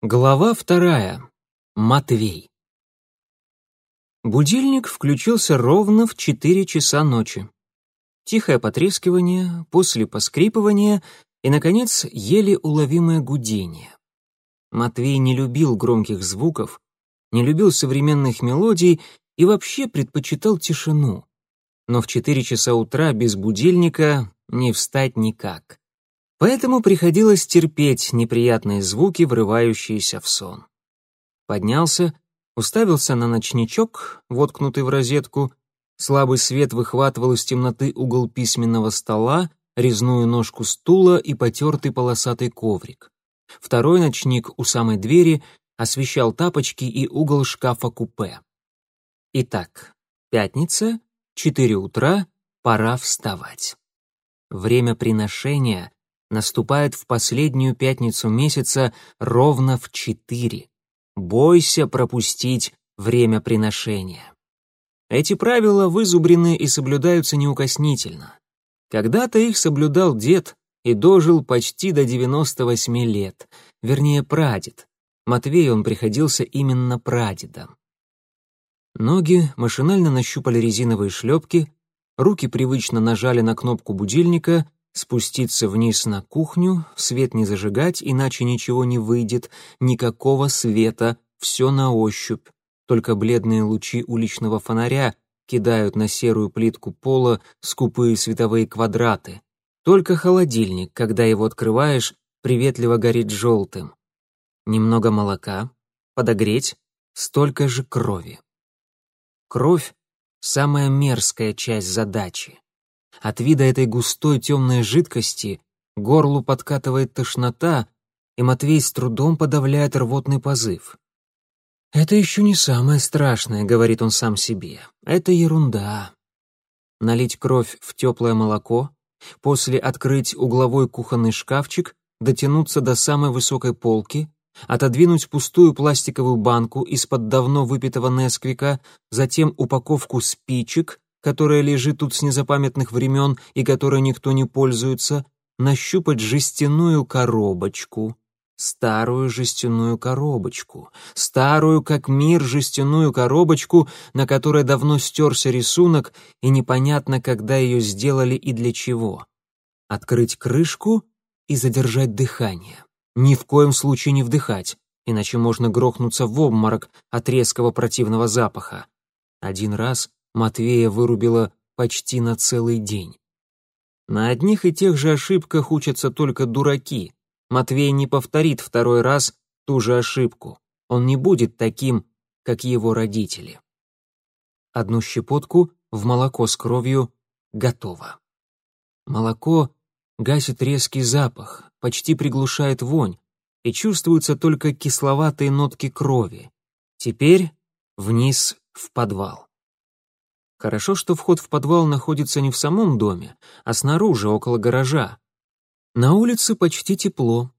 Глава вторая. Матвей. Будильник включился ровно в четыре часа ночи. Тихое потрескивание, после поскрипывания и, наконец, еле уловимое гудение. Матвей не любил громких звуков, не любил современных мелодий и вообще предпочитал тишину. Но в четыре часа утра без будильника не встать никак. Поэтому приходилось терпеть неприятные звуки, врывающиеся в сон. Поднялся, уставился на ночничок, воткнутый в розетку, слабый свет выхватывал из темноты угол письменного стола, резную ножку стула и потертый полосатый коврик. Второй ночник у самой двери освещал тапочки и угол шкафа-купе. Итак, пятница, четыре утра, пора вставать. Время приношения наступает в последнюю пятницу месяца ровно в четыре. Бойся пропустить время приношения. Эти правила вызубрены и соблюдаются неукоснительно. Когда-то их соблюдал дед и дожил почти до 98 лет, вернее, прадед. Матвею он приходился именно прадедом. Ноги машинально нащупали резиновые шлепки, руки привычно нажали на кнопку будильника, спуститься вниз на кухню, свет не зажигать, иначе ничего не выйдет, никакого света, все на ощупь. Только бледные лучи уличного фонаря кидают на серую плитку пола скупые световые квадраты. Только холодильник, когда его открываешь, приветливо горит желтым. Немного молока, подогреть, столько же крови. Кровь — самая мерзкая часть задачи. От вида этой густой темной жидкости горлу подкатывает тошнота, и Матвей с трудом подавляет рвотный позыв. «Это еще не самое страшное», — говорит он сам себе. «Это ерунда». Налить кровь в теплое молоко, после открыть угловой кухонный шкафчик, дотянуться до самой высокой полки, отодвинуть пустую пластиковую банку из-под давно выпитого Несквика, затем упаковку спичек, которая лежит тут с незапамятных времен и которой никто не пользуется, нащупать жестяную коробочку, старую жестяную коробочку, старую как мир жестяную коробочку, на которой давно стерся рисунок и непонятно, когда ее сделали и для чего. Открыть крышку и задержать дыхание. Ни в коем случае не вдыхать, иначе можно грохнуться в обморок от резкого противного запаха. Один раз Матвея вырубило почти на целый день. На одних и тех же ошибках учатся только дураки. Матвей не повторит второй раз ту же ошибку. Он не будет таким, как его родители. Одну щепотку в молоко с кровью готово. Молоко гасит резкий запах, почти приглушает вонь, и чувствуются только кисловатые нотки крови. Теперь вниз в подвал. Хорошо, что вход в подвал находится не в самом доме, а снаружи, около гаража. На улице почти тепло.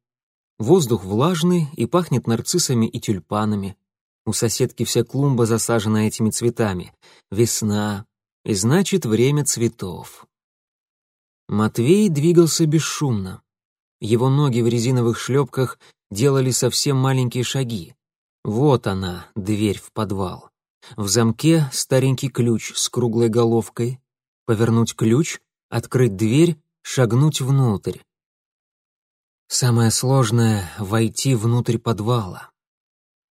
Воздух влажный и пахнет нарциссами и тюльпанами. У соседки вся клумба засажена этими цветами. Весна. И значит, время цветов. Матвей двигался бесшумно. Его ноги в резиновых шлепках делали совсем маленькие шаги. Вот она, дверь в подвал. В замке старенький ключ с круглой головкой. Повернуть ключ, открыть дверь, шагнуть внутрь. Самое сложное — войти внутрь подвала.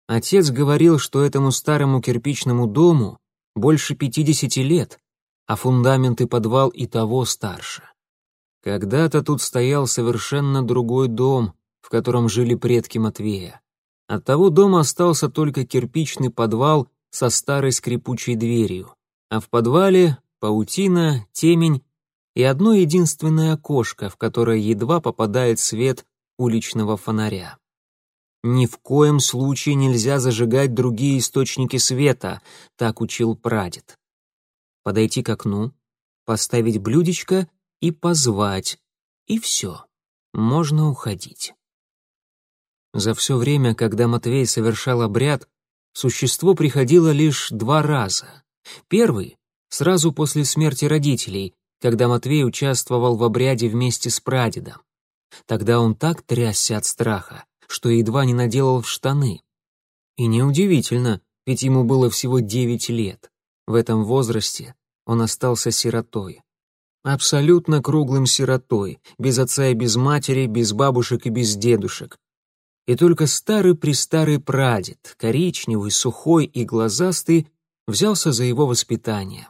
Отец говорил, что этому старому кирпичному дому больше пятидесяти лет, а фундамент и подвал и того старше. Когда-то тут стоял совершенно другой дом, в котором жили предки Матвея. От того дома остался только кирпичный подвал со старой скрипучей дверью, а в подвале паутина, темень и одно единственное окошко, в которое едва попадает свет уличного фонаря. Ни в коем случае нельзя зажигать другие источники света, так учил прадед. Подойти к окну, поставить блюдечко и позвать, и все, можно уходить. За все время, когда Матвей совершал обряд, существо приходило лишь два раза. Первый — сразу после смерти родителей, когда Матвей участвовал в обряде вместе с прадедом. Тогда он так трясся от страха, что едва не наделал в штаны. И неудивительно, ведь ему было всего девять лет. В этом возрасте он остался сиротой. Абсолютно круглым сиротой, без отца и без матери, без бабушек и без дедушек. И только старый-престарый прадед, коричневый, сухой и глазастый, взялся за его воспитание.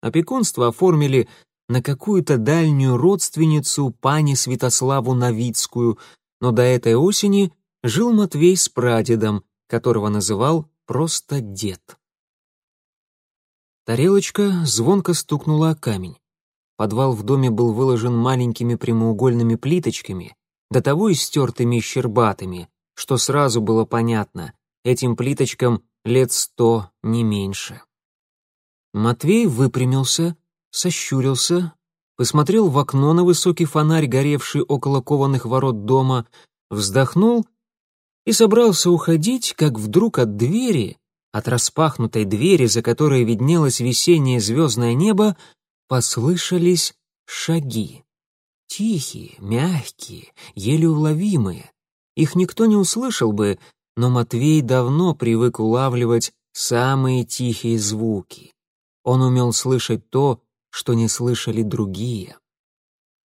Опекунство оформили на какую-то дальнюю родственницу пани Святославу Новицкую, но до этой осени жил Матвей с прадедом, которого называл просто дед. Тарелочка звонко стукнула о камень. Подвал в доме был выложен маленькими прямоугольными плиточками, до того истертыми и щербатыми, что сразу было понятно, этим плиточкам лет сто, не меньше. Матвей выпрямился, сощурился, посмотрел в окно на высокий фонарь, горевший около кованых ворот дома, вздохнул и собрался уходить, как вдруг от двери, от распахнутой двери, за которой виднелось весеннее звездное небо, послышались шаги. Тихие, мягкие, еле уловимые. Их никто не услышал бы, но Матвей давно привык улавливать самые тихие звуки. Он умел слышать то, что не слышали другие.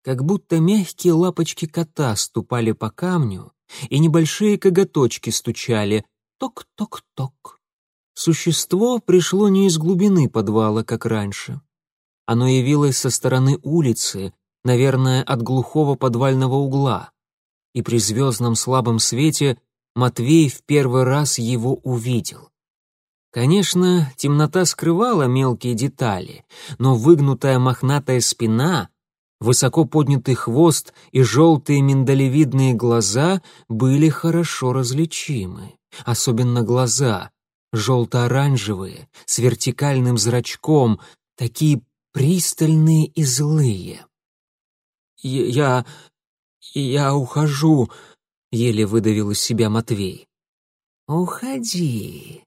Как будто мягкие лапочки кота ступали по камню, и небольшие коготочки стучали ток-ток-ток. Существо пришло не из глубины подвала, как раньше. Оно явилось со стороны улицы, наверное, от глухого подвального угла. И при звездном слабом свете Матвей в первый раз его увидел. Конечно, темнота скрывала мелкие детали, но выгнутая мохнатая спина, высоко поднятый хвост и желтые миндалевидные глаза были хорошо различимы. Особенно глаза, желто-оранжевые, с вертикальным зрачком, такие пристальные и злые. «Я... я ухожу», — еле выдавил из себя Матвей. «Уходи».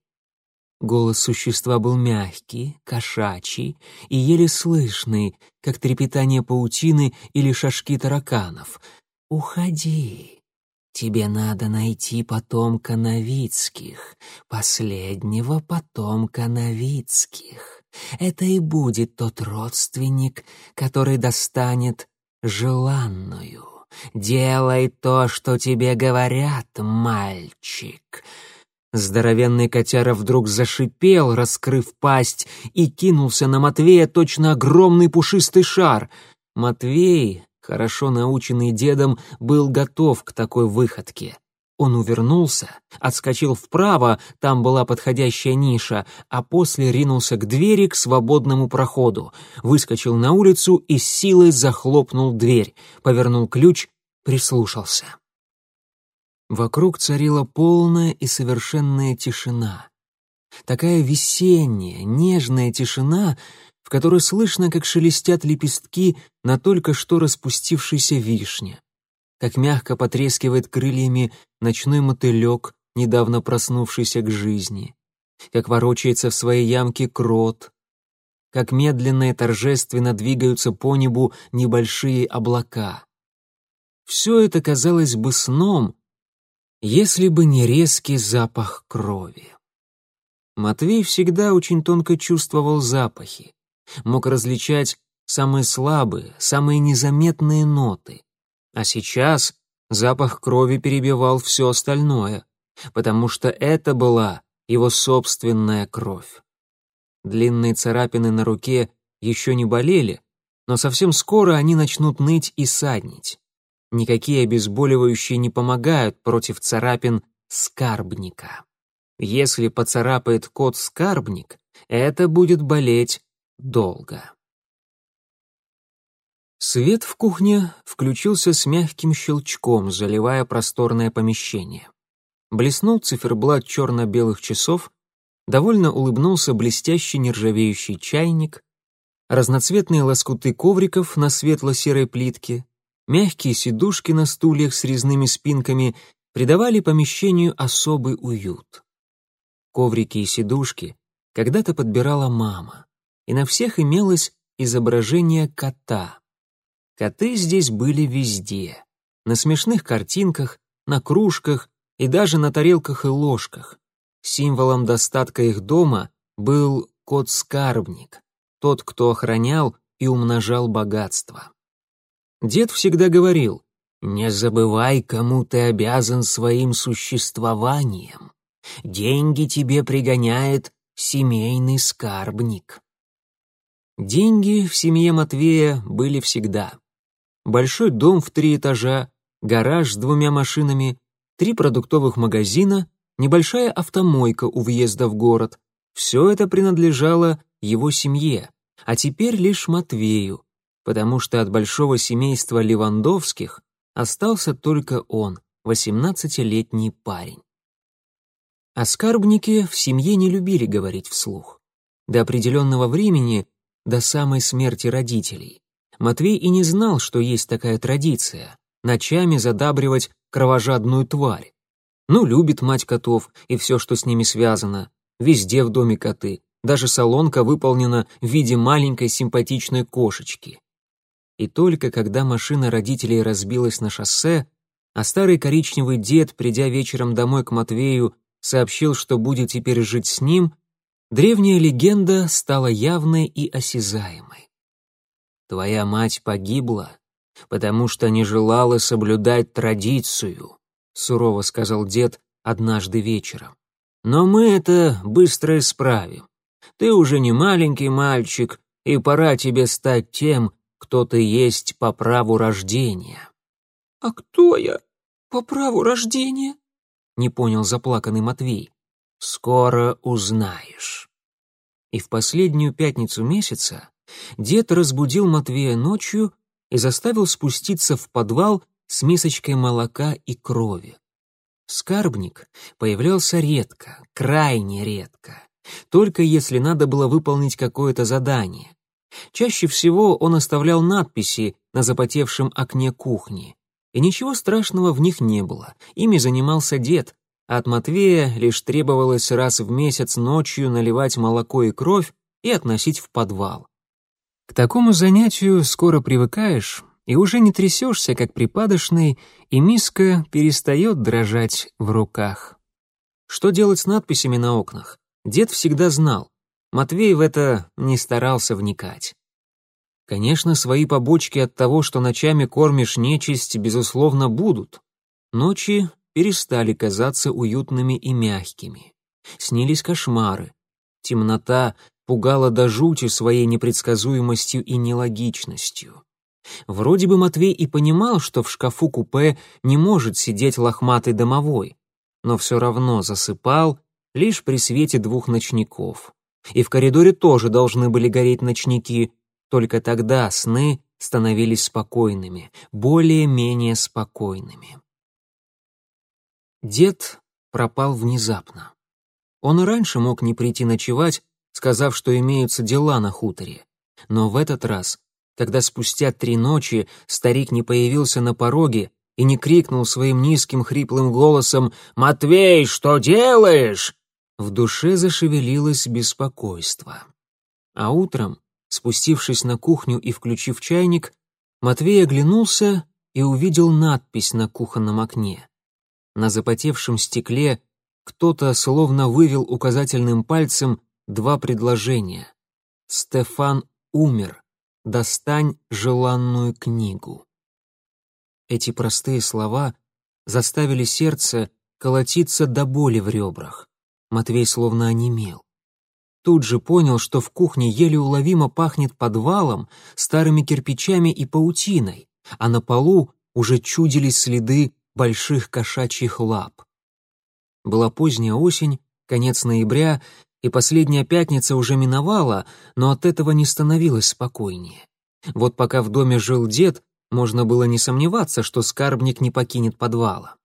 Голос существа был мягкий, кошачий и еле слышный, как трепетание паутины или шажки тараканов. «Уходи. Тебе надо найти потомка Новицких, последнего потомка Новицких. Это и будет тот родственник, который достанет желанную. Делай то, что тебе говорят, мальчик. Здоровенный котяра вдруг зашипел, раскрыв пасть, и кинулся на Матвея точно огромный пушистый шар. Матвей, хорошо наученный дедом, был готов к такой выходке. Он увернулся, отскочил вправо, там была подходящая ниша, а после ринулся к двери к свободному проходу, выскочил на улицу и с силой захлопнул дверь, повернул ключ, прислушался. Вокруг царила полная и совершенная тишина. Такая весенняя, нежная тишина, в которой слышно, как шелестят лепестки на только что распустившейся вишне как мягко потрескивает крыльями ночной мотылек, недавно проснувшийся к жизни, как ворочается в своей ямке крот, как медленно и торжественно двигаются по небу небольшие облака. Все это казалось бы сном, если бы не резкий запах крови. Матвей всегда очень тонко чувствовал запахи, мог различать самые слабые, самые незаметные ноты. А сейчас запах крови перебивал все остальное, потому что это была его собственная кровь. Длинные царапины на руке еще не болели, но совсем скоро они начнут ныть и саднить. Никакие обезболивающие не помогают против царапин скарбника. Если поцарапает кот-скарбник, это будет болеть долго. Свет в кухне включился с мягким щелчком, заливая просторное помещение. Блеснул циферблат черно-белых часов, довольно улыбнулся блестящий нержавеющий чайник, разноцветные лоскуты ковриков на светло-серой плитке, мягкие сидушки на стульях с резными спинками придавали помещению особый уют. Коврики и сидушки когда-то подбирала мама, и на всех имелось изображение кота — Коты здесь были везде. На смешных картинках, на кружках, и даже на тарелках и ложках. Символом достатка их дома был кот-скарбник, тот, кто охранял и умножал богатство. Дед всегда говорил, «Не забывай, кому ты обязан своим существованием. Деньги тебе пригоняет семейный скарбник». Деньги в семье Матвея были всегда. Большой дом в три этажа, гараж с двумя машинами, три продуктовых магазина, небольшая автомойка у въезда в город. Все это принадлежало его семье, а теперь лишь Матвею, потому что от большого семейства Левандовских остался только он, восемнадцатилетний парень. О скарбнике в семье не любили говорить вслух. До определенного времени до самой смерти родителей. Матвей и не знал, что есть такая традиция — ночами задабривать кровожадную тварь. Ну, любит мать котов и все, что с ними связано. Везде в доме коты. Даже салонка выполнена в виде маленькой симпатичной кошечки. И только когда машина родителей разбилась на шоссе, а старый коричневый дед, придя вечером домой к Матвею, сообщил, что будет теперь жить с ним, Древняя легенда стала явной и осязаемой. Твоя мать погибла, потому что не желала соблюдать традицию, сурово сказал дед однажды вечером. Но мы это быстро исправим. Ты уже не маленький мальчик, и пора тебе стать тем, кто ты есть по праву рождения. А кто я по праву рождения? Не понял заплаканный Матвей. Скоро узнаешь. И в последнюю пятницу месяца дед разбудил Матвея ночью и заставил спуститься в подвал с мисочкой молока и крови. Скарбник появлялся редко, крайне редко, только если надо было выполнить какое-то задание. Чаще всего он оставлял надписи на запотевшем окне кухни, и ничего страшного в них не было, ими занимался дед, от Матвея лишь требовалось раз в месяц ночью наливать молоко и кровь и относить в подвал. К такому занятию скоро привыкаешь и уже не трясешься, как припадочный, и миска перестает дрожать в руках. Что делать с надписями на окнах? Дед всегда знал. Матвей в это не старался вникать. Конечно, свои побочки от того, что ночами кормишь нечисть, безусловно, будут. Ночи перестали казаться уютными и мягкими. Снились кошмары. Темнота пугала до жути своей непредсказуемостью и нелогичностью. Вроде бы Матвей и понимал, что в шкафу купе не может сидеть лохматый домовой, но все равно засыпал лишь при свете двух ночников. И в коридоре тоже должны были гореть ночники, только тогда сны становились спокойными, более-менее спокойными. Дед пропал внезапно. Он и раньше мог не прийти ночевать, сказав, что имеются дела на хуторе. Но в этот раз, когда спустя три ночи старик не появился на пороге и не крикнул своим низким хриплым голосом «Матвей, что делаешь?», в душе зашевелилось беспокойство. А утром, спустившись на кухню и включив чайник, Матвей оглянулся и увидел надпись на кухонном окне. На запотевшем стекле кто-то словно вывел указательным пальцем два предложения. «Стефан умер. Достань желанную книгу». Эти простые слова заставили сердце колотиться до боли в ребрах. Матвей словно онемел. Тут же понял, что в кухне еле уловимо пахнет подвалом, старыми кирпичами и паутиной, а на полу уже чудились следы больших кошачьих лап. Была поздняя осень, конец ноября, и последняя пятница уже миновала, но от этого не становилось спокойнее. Вот пока в доме жил дед, можно было не сомневаться, что скарбник не покинет подвала.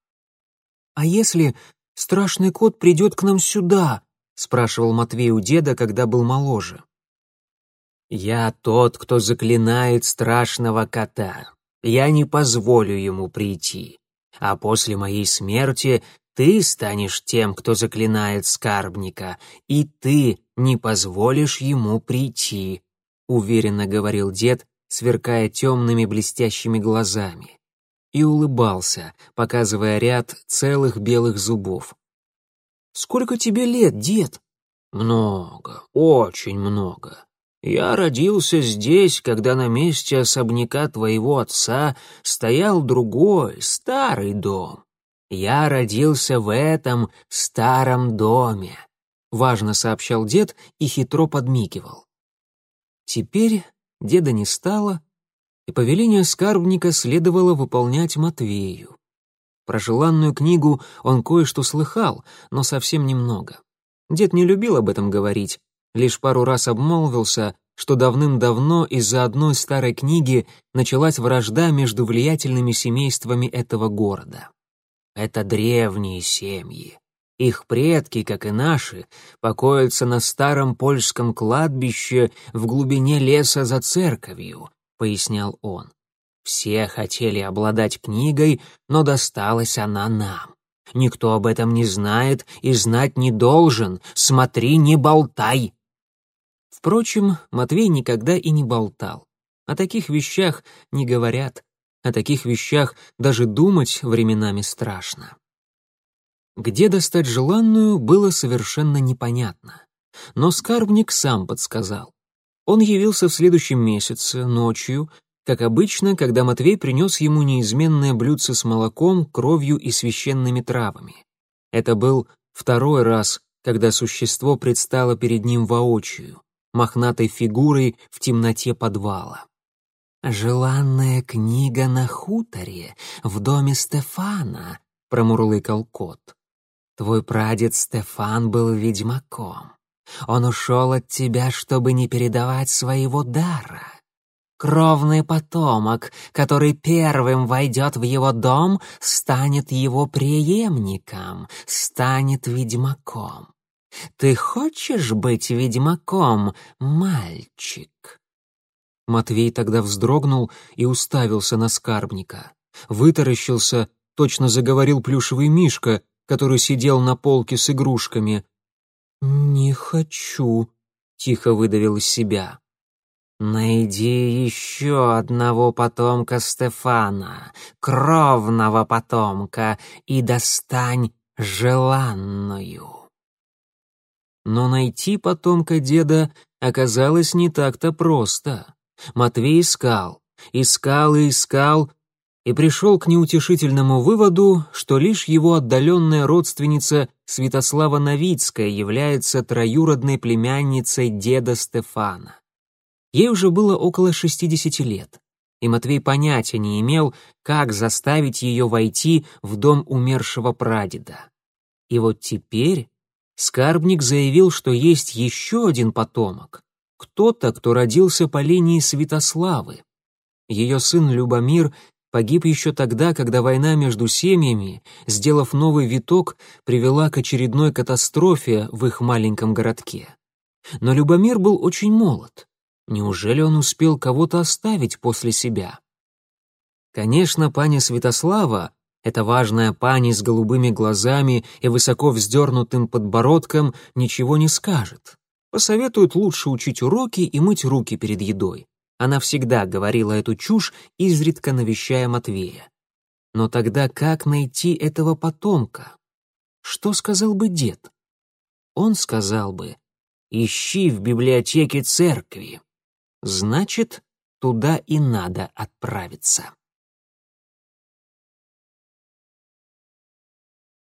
«А если страшный кот придет к нам сюда?» — спрашивал Матвей у деда, когда был моложе. «Я тот, кто заклинает страшного кота. Я не позволю ему прийти а после моей смерти ты станешь тем, кто заклинает скарбника, и ты не позволишь ему прийти», — уверенно говорил дед, сверкая темными блестящими глазами. и улыбался, показывая ряд целых белых зубов. «Сколько тебе лет, дед?» «Много, очень много. Я родился здесь, когда на месте особняка твоего отца стоял другой, старый дом. Я родился в этом старом доме», — важно сообщал дед и хитро подмигивал. Теперь деда не стало, и повеление скарбника следовало выполнять Матвею. Про желанную книгу он кое-что слыхал, но совсем немного. Дед не любил об этом говорить, лишь пару раз обмолвился, что давным-давно из-за одной старой книги началась вражда между влиятельными семействами этого города. Это древние семьи. Их предки, как и наши, покоятся на старом польском кладбище в глубине леса за церковью, — пояснял он. «Все хотели обладать книгой, но досталась она нам. Никто об этом не знает и знать не должен. Смотри, не болтай!» Впрочем, Матвей никогда и не болтал. О таких вещах не говорят. О таких вещах даже думать временами страшно. Где достать желанную, было совершенно непонятно. Но скарбник сам подсказал. Он явился в следующем месяце, ночью, как обычно, когда Матвей принес ему неизменное блюдце с молоком, кровью и священными травами. Это был второй раз, когда существо предстало перед ним воочию, мохнатой фигурой в темноте подвала. «Желанная книга на хуторе, в доме Стефана», — промурлыкал кот. «Твой прадед Стефан был ведьмаком. Он ушел от тебя, чтобы не передавать своего дара. Кровный потомок, который первым войдет в его дом, станет его преемником, станет ведьмаком. Ты хочешь быть ведьмаком, мальчик?» Матвей тогда вздрогнул и уставился на скарбника. Вытаращился, точно заговорил плюшевый мишка, который сидел на полке с игрушками. «Не хочу», — тихо выдавил из себя. «Найди еще одного потомка Стефана, кровного потомка, и достань желанную». Но найти потомка деда оказалось не так-то просто. Матвей искал, искал и искал, и пришел к неутешительному выводу, что лишь его отдаленная родственница Святослава Новицкая является троюродной племянницей деда Стефана. Ей уже было около 60 лет, и Матвей понятия не имел, как заставить ее войти в дом умершего прадеда. И вот теперь скарбник заявил, что есть еще один потомок, кто-то, кто родился по линии Святославы. Ее сын Любомир погиб еще тогда, когда война между семьями, сделав новый виток, привела к очередной катастрофе в их маленьком городке. Но Любомир был очень молод. Неужели он успел кого-то оставить после себя? Конечно, паня Святослава, эта важная пани с голубыми глазами и высоко вздернутым подбородком, ничего не скажет. Посоветует лучше учить уроки и мыть руки перед едой. Она всегда говорила эту чушь, изредка навещая Матвея. Но тогда как найти этого потомка? Что сказал бы дед? Он сказал бы, ищи в библиотеке церкви. Значит, туда и надо отправиться.